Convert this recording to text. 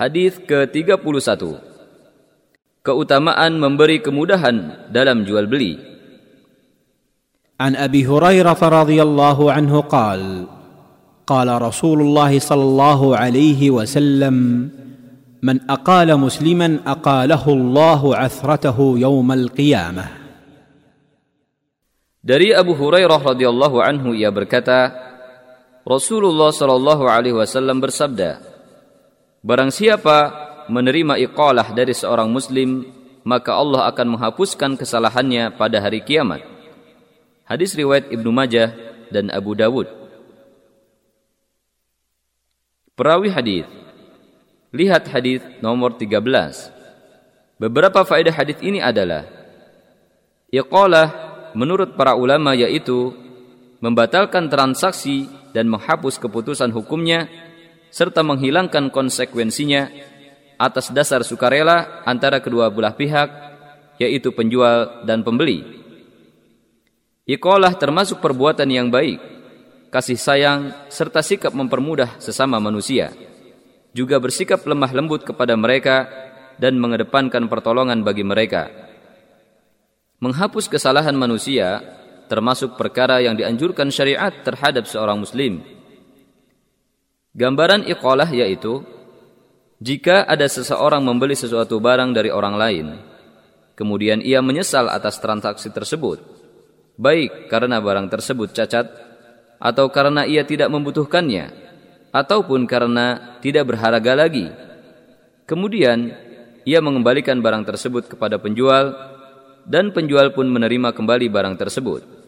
Hadis ke-31. Keutamaan memberi kemudahan dalam jual beli. عن ابي هريره رضي الله عنه قال قال رسول الله صلى الله عليه وسلم من اقال مسلما اقاله الله عثرته يوم القيامه Dari Abu Hurairah radhiyallahu anhu ia berkata, Rasulullah shallallahu alaihi wasallam bersabda, Barang siapa menerima iqalah dari seorang muslim, maka Allah akan menghapuskan kesalahannya pada hari kiamat. Hadis riwayat Ibnu Majah dan Abu Dawud. Perawi hadis. Lihat hadis nomor 13. Beberapa faedah hadis ini adalah iqalah menurut para ulama yaitu membatalkan transaksi dan menghapus keputusan hukumnya serta menghilangkan konsekuensinya atas dasar sukarela antara kedua belah pihak yaitu penjual dan pembeli. Ikolah termasuk perbuatan yang baik, kasih sayang, serta sikap mempermudah sesama manusia. Juga bersikap lemah lembut kepada mereka dan mengedepankan pertolongan bagi mereka. Menghapus kesalahan manusia termasuk perkara yang dianjurkan syariat terhadap seorang muslim. Gambaran iqalah yaitu jika ada seseorang membeli sesuatu barang dari orang lain, kemudian ia menyesal atas transaksi tersebut, baik karena barang tersebut cacat atau karena ia tidak membutuhkannya ataupun karena tidak berharga lagi. Kemudian ia mengembalikan barang tersebut kepada penjual dan penjual pun menerima kembali barang tersebut.